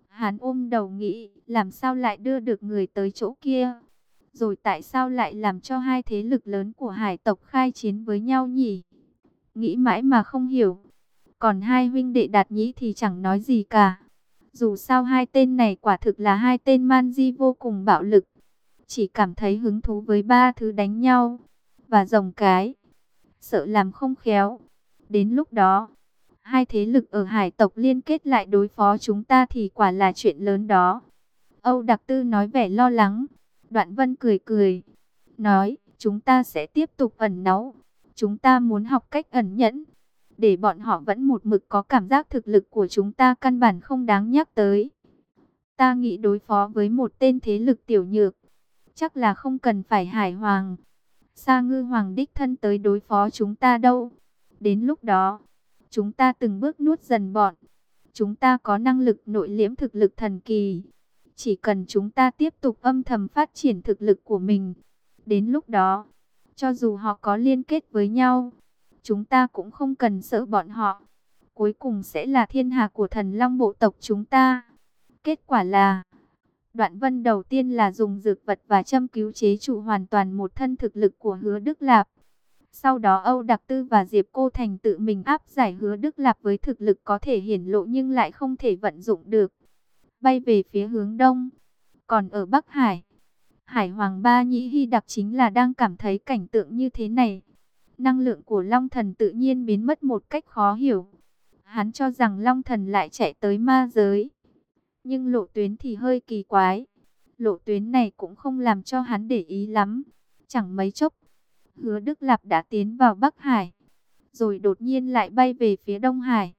Hắn ôm đầu nghĩ, làm sao lại đưa được người tới chỗ kia? Rồi tại sao lại làm cho hai thế lực lớn của hải tộc khai chiến với nhau nhỉ? Nghĩ mãi mà không hiểu. Còn hai huynh đệ đạt nhĩ thì chẳng nói gì cả. Dù sao hai tên này quả thực là hai tên man di vô cùng bạo lực. Chỉ cảm thấy hứng thú với ba thứ đánh nhau. Và rồng cái. Sợ làm không khéo. Đến lúc đó, hai thế lực ở hải tộc liên kết lại đối phó chúng ta thì quả là chuyện lớn đó. Âu Đặc Tư nói vẻ lo lắng. Đoạn vân cười cười. nói, chúng ta sẽ tiếp tục ẩn náu. Chúng ta muốn học cách ẩn nhẫn, để bọn họ vẫn một mực có cảm giác thực lực của chúng ta căn bản không đáng nhắc tới. Ta nghĩ đối phó với một tên thế lực tiểu nhược, chắc là không cần phải hải hoàng. Sa ngư hoàng đích thân tới đối phó chúng ta đâu. Đến lúc đó, chúng ta từng bước nuốt dần bọn. Chúng ta có năng lực nội liễm thực lực thần kỳ. Chỉ cần chúng ta tiếp tục âm thầm phát triển thực lực của mình. Đến lúc đó, cho dù họ có liên kết với nhau, chúng ta cũng không cần sợ bọn họ. Cuối cùng sẽ là thiên hạ của thần long bộ tộc chúng ta. Kết quả là, đoạn vân đầu tiên là dùng dược vật và châm cứu chế trụ hoàn toàn một thân thực lực của hứa Đức Lạp. Sau đó Âu Đặc Tư và Diệp Cô Thành tự mình áp giải hứa Đức Lạp với thực lực có thể hiển lộ nhưng lại không thể vận dụng được. Bay về phía hướng đông. Còn ở Bắc Hải, Hải Hoàng Ba Nhĩ Hy đặc chính là đang cảm thấy cảnh tượng như thế này. Năng lượng của Long Thần tự nhiên biến mất một cách khó hiểu. Hắn cho rằng Long Thần lại chạy tới ma giới. Nhưng lộ tuyến thì hơi kỳ quái. Lộ tuyến này cũng không làm cho hắn để ý lắm. Chẳng mấy chốc, hứa Đức Lạp đã tiến vào Bắc Hải. Rồi đột nhiên lại bay về phía Đông Hải.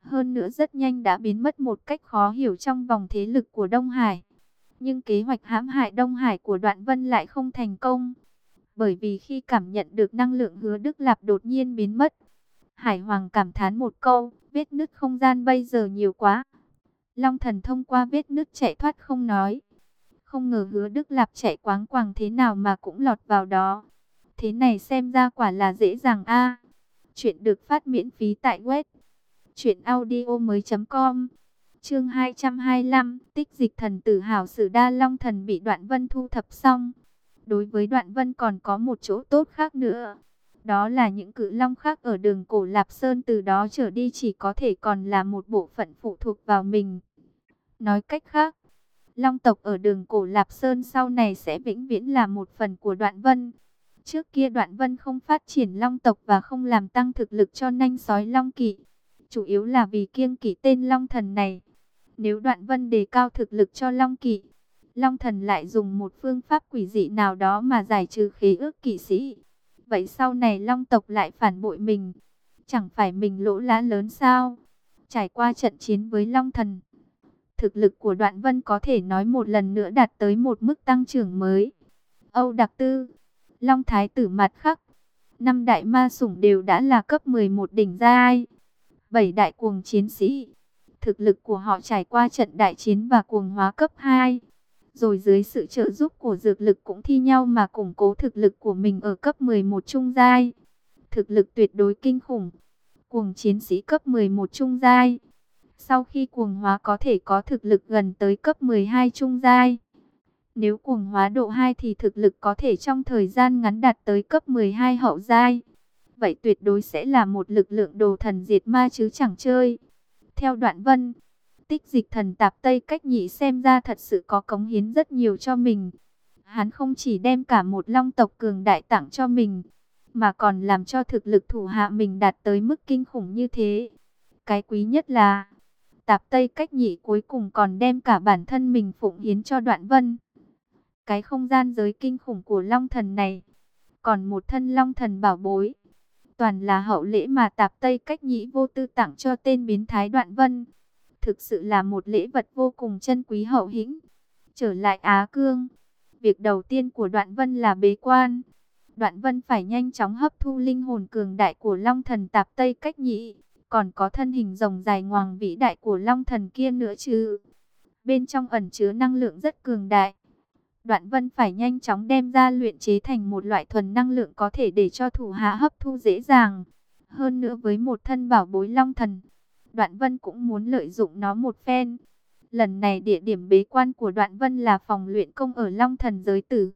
Hơn nữa rất nhanh đã biến mất một cách khó hiểu trong vòng thế lực của Đông Hải. Nhưng kế hoạch hãm hại Đông Hải của Đoạn Vân lại không thành công. Bởi vì khi cảm nhận được năng lượng hứa Đức Lạp đột nhiên biến mất. Hải Hoàng cảm thán một câu, vết nứt không gian bây giờ nhiều quá. Long thần thông qua vết nứt chạy thoát không nói. Không ngờ hứa Đức Lạp chạy quáng quàng thế nào mà cũng lọt vào đó. Thế này xem ra quả là dễ dàng a. Chuyện được phát miễn phí tại web. Chuyện audio mới.com Chương 225, tích dịch thần tử hào sử đa long thần bị đoạn vân thu thập xong. Đối với đoạn vân còn có một chỗ tốt khác nữa. Đó là những cự long khác ở đường cổ Lạp Sơn từ đó trở đi chỉ có thể còn là một bộ phận phụ thuộc vào mình. Nói cách khác, long tộc ở đường cổ Lạp Sơn sau này sẽ vĩnh viễn là một phần của đoạn vân. Trước kia đoạn vân không phát triển long tộc và không làm tăng thực lực cho nanh sói long kỵ. Chủ yếu là vì kiêng kỵ tên long thần này. Nếu đoạn vân đề cao thực lực cho long kỵ, long thần lại dùng một phương pháp quỷ dị nào đó mà giải trừ khí ước kỵ sĩ. Vậy sau này long tộc lại phản bội mình. Chẳng phải mình lỗ lá lớn sao? Trải qua trận chiến với long thần. Thực lực của đoạn vân có thể nói một lần nữa đạt tới một mức tăng trưởng mới. Âu Đặc Tư, Long Thái tử mặt khắc. Năm đại ma sủng đều đã là cấp 11 đỉnh giai. Bảy đại cuồng chiến sĩ. Thực lực của họ trải qua trận đại chiến và cuồng hóa cấp 2. Rồi dưới sự trợ giúp của dược lực cũng thi nhau mà củng cố thực lực của mình ở cấp 11 trung giai. Thực lực tuyệt đối kinh khủng. Cuồng chiến sĩ cấp 11 trung giai. Sau khi cuồng hóa có thể có thực lực gần tới cấp 12 trung giai. Nếu cuồng hóa độ 2 thì thực lực có thể trong thời gian ngắn đạt tới cấp 12 hậu giai. Vậy tuyệt đối sẽ là một lực lượng đồ thần diệt ma chứ chẳng chơi. Theo đoạn vân, tích dịch thần tạp Tây cách nhị xem ra thật sự có cống hiến rất nhiều cho mình. Hắn không chỉ đem cả một long tộc cường đại tặng cho mình, mà còn làm cho thực lực thủ hạ mình đạt tới mức kinh khủng như thế. Cái quý nhất là, tạp Tây cách nhị cuối cùng còn đem cả bản thân mình phụng hiến cho đoạn vân. Cái không gian giới kinh khủng của long thần này, còn một thân long thần bảo bối toàn là hậu lễ mà tạp Tây cách nhĩ vô tư tặng cho tên biến thái đoạn vân. Thực sự là một lễ vật vô cùng chân quý hậu hĩnh. Trở lại Á Cương, việc đầu tiên của đoạn vân là bế quan. Đoạn vân phải nhanh chóng hấp thu linh hồn cường đại của Long thần tạp Tây cách nhị, Còn có thân hình rồng dài ngoằng vĩ đại của Long thần kia nữa chứ. Bên trong ẩn chứa năng lượng rất cường đại. Đoạn Vân phải nhanh chóng đem ra luyện chế thành một loại thuần năng lượng có thể để cho thủ hạ hấp thu dễ dàng. Hơn nữa với một thân bảo bối long thần, Đoạn Vân cũng muốn lợi dụng nó một phen. Lần này địa điểm bế quan của Đoạn Vân là phòng luyện công ở Long Thần giới tử.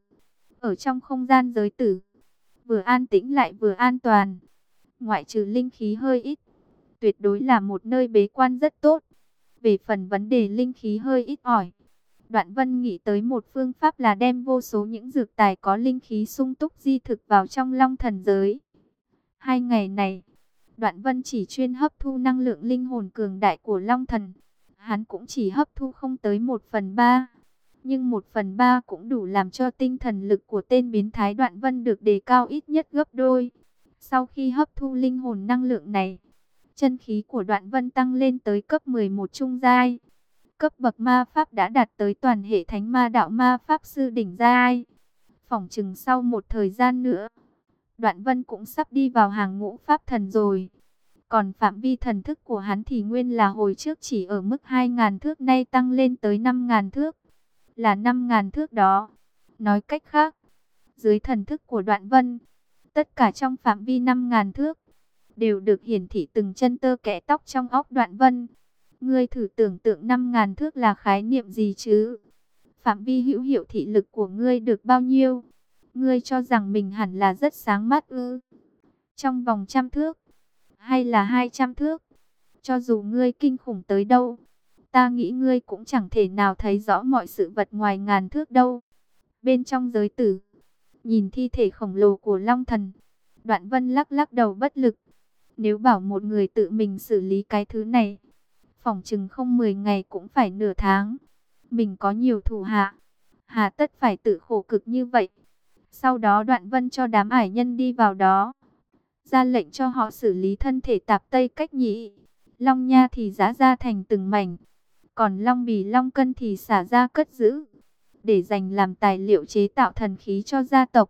Ở trong không gian giới tử, vừa an tĩnh lại vừa an toàn. Ngoại trừ linh khí hơi ít, tuyệt đối là một nơi bế quan rất tốt. Về phần vấn đề linh khí hơi ít ỏi, Đoạn Vân nghĩ tới một phương pháp là đem vô số những dược tài có linh khí sung túc di thực vào trong long thần giới. Hai ngày này, Đoạn Vân chỉ chuyên hấp thu năng lượng linh hồn cường đại của long thần. Hắn cũng chỉ hấp thu không tới một phần ba. nhưng một phần ba cũng đủ làm cho tinh thần lực của tên biến thái đoạn vân được đề cao ít nhất gấp đôi. Sau khi hấp thu linh hồn năng lượng này, chân khí của đoạn vân tăng lên tới cấp 11 trung giai. Cấp bậc ma pháp đã đạt tới toàn hệ thánh ma đạo ma pháp sư đỉnh giai. Phỏng chừng sau một thời gian nữa, đoạn vân cũng sắp đi vào hàng ngũ pháp thần rồi. Còn phạm vi thần thức của hắn thì nguyên là hồi trước chỉ ở mức 2.000 thước nay tăng lên tới 5.000 thước. Là 5.000 thước đó. Nói cách khác, dưới thần thức của đoạn vân, tất cả trong phạm vi 5.000 thước, đều được hiển thị từng chân tơ kẽ tóc trong óc đoạn vân. Ngươi thử tưởng tượng 5.000 thước là khái niệm gì chứ? Phạm vi hữu hiệu thị lực của ngươi được bao nhiêu? Ngươi cho rằng mình hẳn là rất sáng mắt ư? Trong vòng trăm thước, hay là 200 thước? Cho dù ngươi kinh khủng tới đâu, ta nghĩ ngươi cũng chẳng thể nào thấy rõ mọi sự vật ngoài ngàn thước đâu. Bên trong giới tử, nhìn thi thể khổng lồ của Long Thần, Đoạn Vân lắc lắc đầu bất lực. Nếu bảo một người tự mình xử lý cái thứ này, phòng chừng không 10 ngày cũng phải nửa tháng. Mình có nhiều thủ hạ, hà tất phải tự khổ cực như vậy. Sau đó Đoạn Vân cho đám ải nhân đi vào đó, ra lệnh cho họ xử lý thân thể tạp tây cách nhị. Long nha thì giã ra thành từng mảnh, còn long bì long cân thì xả ra cất giữ, để dành làm tài liệu chế tạo thần khí cho gia tộc.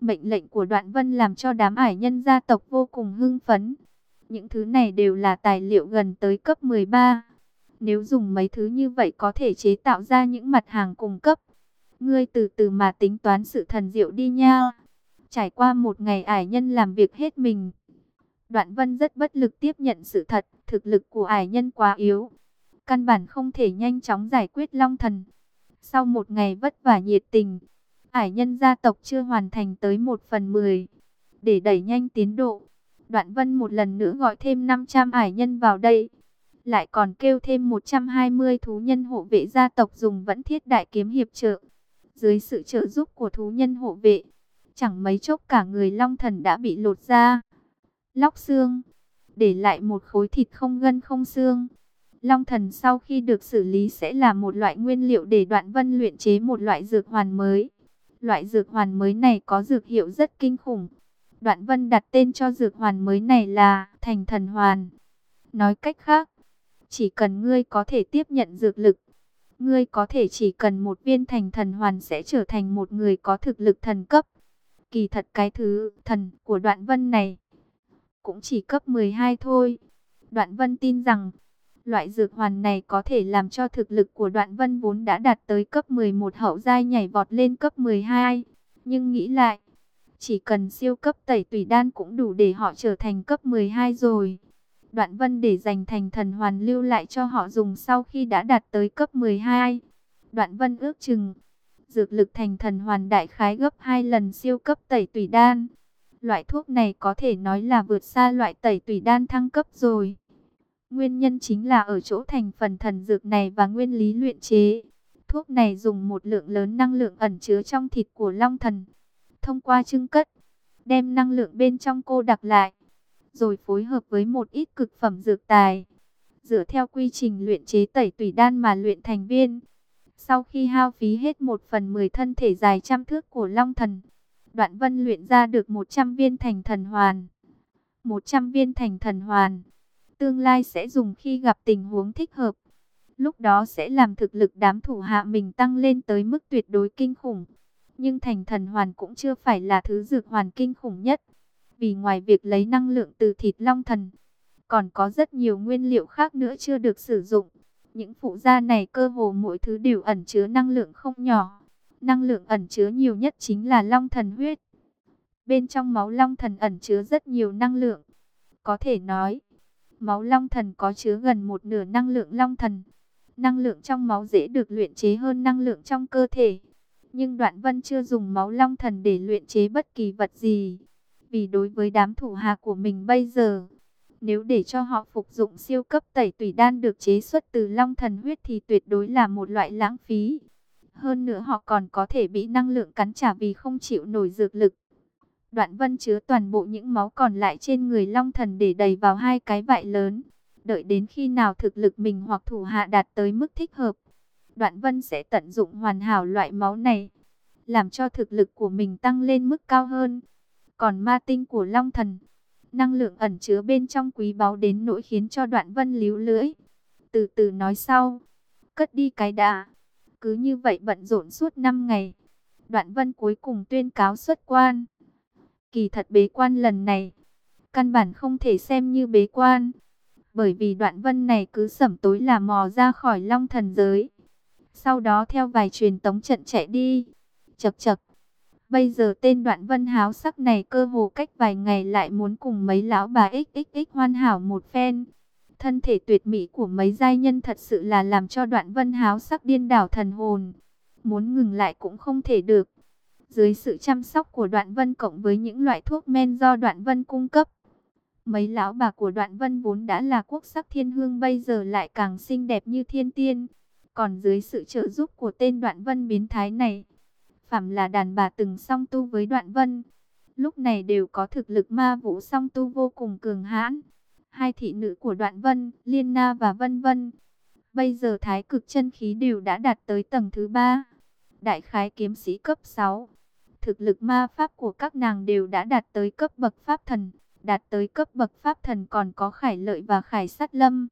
Mệnh lệnh của Đoạn Vân làm cho đám ải nhân gia tộc vô cùng hưng phấn. Những thứ này đều là tài liệu gần tới cấp 13. Nếu dùng mấy thứ như vậy có thể chế tạo ra những mặt hàng cùng cấp. Ngươi từ từ mà tính toán sự thần diệu đi nha. Trải qua một ngày ải nhân làm việc hết mình. Đoạn Vân rất bất lực tiếp nhận sự thật, thực lực của ải nhân quá yếu. Căn bản không thể nhanh chóng giải quyết long thần. Sau một ngày vất vả nhiệt tình, ải nhân gia tộc chưa hoàn thành tới một phần mười. Để đẩy nhanh tiến độ, Đoạn Vân một lần nữa gọi thêm 500 ải nhân vào đây. Lại còn kêu thêm 120 thú nhân hộ vệ gia tộc dùng vẫn thiết đại kiếm hiệp trợ. Dưới sự trợ giúp của thú nhân hộ vệ, chẳng mấy chốc cả người long thần đã bị lột ra. Lóc xương, để lại một khối thịt không gân không xương. Long thần sau khi được xử lý sẽ là một loại nguyên liệu để đoạn vân luyện chế một loại dược hoàn mới. Loại dược hoàn mới này có dược hiệu rất kinh khủng. Đoạn vân đặt tên cho dược hoàn mới này là thành thần hoàn. Nói cách khác, chỉ cần ngươi có thể tiếp nhận dược lực, ngươi có thể chỉ cần một viên thành thần hoàn sẽ trở thành một người có thực lực thần cấp. Kỳ thật cái thứ thần của đoạn vân này cũng chỉ cấp 12 thôi. Đoạn vân tin rằng loại dược hoàn này có thể làm cho thực lực của đoạn vân vốn đã đạt tới cấp 11 hậu giai nhảy vọt lên cấp 12. Nhưng nghĩ lại, chỉ cần siêu cấp tẩy tùy đan cũng đủ để họ trở thành cấp 12 rồi. Đoạn vân để dành thành thần hoàn lưu lại cho họ dùng sau khi đã đạt tới cấp 12. Đoạn vân ước chừng, dược lực thành thần hoàn đại khái gấp 2 lần siêu cấp tẩy tùy đan. Loại thuốc này có thể nói là vượt xa loại tẩy tùy đan thăng cấp rồi. Nguyên nhân chính là ở chỗ thành phần thần dược này và nguyên lý luyện chế. Thuốc này dùng một lượng lớn năng lượng ẩn chứa trong thịt của long thần. Thông qua trưng cất, đem năng lượng bên trong cô đặc lại, rồi phối hợp với một ít cực phẩm dược tài. Dựa theo quy trình luyện chế tẩy tùy đan mà luyện thành viên. Sau khi hao phí hết một phần mười thân thể dài trăm thước của long thần, đoạn vân luyện ra được 100 viên thành thần hoàn. 100 viên thành thần hoàn tương lai sẽ dùng khi gặp tình huống thích hợp. Lúc đó sẽ làm thực lực đám thủ hạ mình tăng lên tới mức tuyệt đối kinh khủng. Nhưng thành thần hoàn cũng chưa phải là thứ dược hoàn kinh khủng nhất. Vì ngoài việc lấy năng lượng từ thịt long thần, còn có rất nhiều nguyên liệu khác nữa chưa được sử dụng. Những phụ gia này cơ hồ mỗi thứ đều ẩn chứa năng lượng không nhỏ. Năng lượng ẩn chứa nhiều nhất chính là long thần huyết. Bên trong máu long thần ẩn chứa rất nhiều năng lượng. Có thể nói, Máu long thần có chứa gần một nửa năng lượng long thần. Năng lượng trong máu dễ được luyện chế hơn năng lượng trong cơ thể. Nhưng Đoạn Vân chưa dùng máu long thần để luyện chế bất kỳ vật gì. Vì đối với đám thủ hạ của mình bây giờ, nếu để cho họ phục dụng siêu cấp tẩy tủy đan được chế xuất từ long thần huyết thì tuyệt đối là một loại lãng phí. Hơn nữa họ còn có thể bị năng lượng cắn trả vì không chịu nổi dược lực. Đoạn vân chứa toàn bộ những máu còn lại trên người long thần để đầy vào hai cái vại lớn. Đợi đến khi nào thực lực mình hoặc thủ hạ đạt tới mức thích hợp. Đoạn Vân sẽ tận dụng hoàn hảo loại máu này, làm cho thực lực của mình tăng lên mức cao hơn. Còn ma tinh của Long Thần, năng lượng ẩn chứa bên trong quý báu đến nỗi khiến cho Đoạn Vân líu lưỡi. Từ từ nói sau, cất đi cái đà. Cứ như vậy bận rộn suốt 5 ngày. Đoạn Vân cuối cùng tuyên cáo xuất quan. Kỳ thật bế quan lần này, căn bản không thể xem như bế quan. Bởi vì đoạn vân này cứ sẩm tối là mò ra khỏi long thần giới. Sau đó theo vài truyền tống trận chạy đi. Chật chật. Bây giờ tên đoạn vân háo sắc này cơ hồ cách vài ngày lại muốn cùng mấy lão bà xxx hoàn hảo một phen. Thân thể tuyệt mỹ của mấy giai nhân thật sự là làm cho đoạn vân háo sắc điên đảo thần hồn. Muốn ngừng lại cũng không thể được. Dưới sự chăm sóc của đoạn vân cộng với những loại thuốc men do đoạn vân cung cấp. Mấy lão bà của đoạn vân vốn đã là quốc sắc thiên hương bây giờ lại càng xinh đẹp như thiên tiên. Còn dưới sự trợ giúp của tên đoạn vân biến thái này, phạm là đàn bà từng song tu với đoạn vân. Lúc này đều có thực lực ma vũ song tu vô cùng cường hãn. Hai thị nữ của đoạn vân, Liên Na và Vân Vân. Bây giờ thái cực chân khí đều đã đạt tới tầng thứ ba. Đại khái kiếm sĩ cấp 6. Thực lực ma pháp của các nàng đều đã đạt tới cấp bậc pháp thần đạt tới cấp bậc pháp thần còn có khải lợi và khải sát lâm.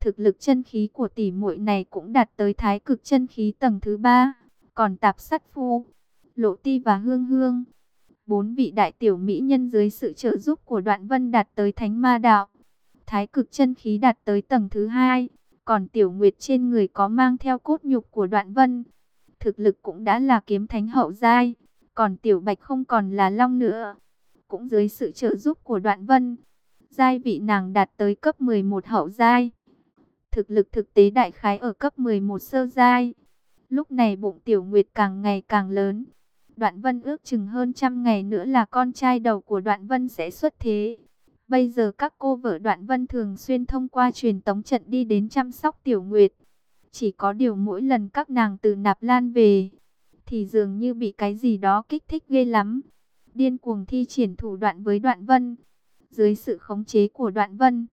Thực lực chân khí của tỷ muội này cũng đạt tới thái cực chân khí tầng thứ ba, còn tạp sắt phu, lộ ti và hương hương. Bốn vị đại tiểu mỹ nhân dưới sự trợ giúp của đoạn vân đạt tới thánh ma đạo. Thái cực chân khí đạt tới tầng thứ hai, còn tiểu nguyệt trên người có mang theo cốt nhục của đoạn vân. Thực lực cũng đã là kiếm thánh hậu giai, còn tiểu bạch không còn là long nữa cũng dưới sự trợ giúp của đoạn vân. Giai vị nàng đạt tới cấp 11 hậu giai. Thực lực thực tế đại khái ở cấp 11 sơ giai. Lúc này bụng tiểu nguyệt càng ngày càng lớn. Đoạn vân ước chừng hơn trăm ngày nữa là con trai đầu của đoạn vân sẽ xuất thế. Bây giờ các cô vợ đoạn vân thường xuyên thông qua truyền tống trận đi đến chăm sóc tiểu nguyệt. Chỉ có điều mỗi lần các nàng từ nạp lan về, thì dường như bị cái gì đó kích thích ghê lắm điên cuồng thi triển thủ đoạn với đoạn vân. Dưới sự khống chế của đoạn vân,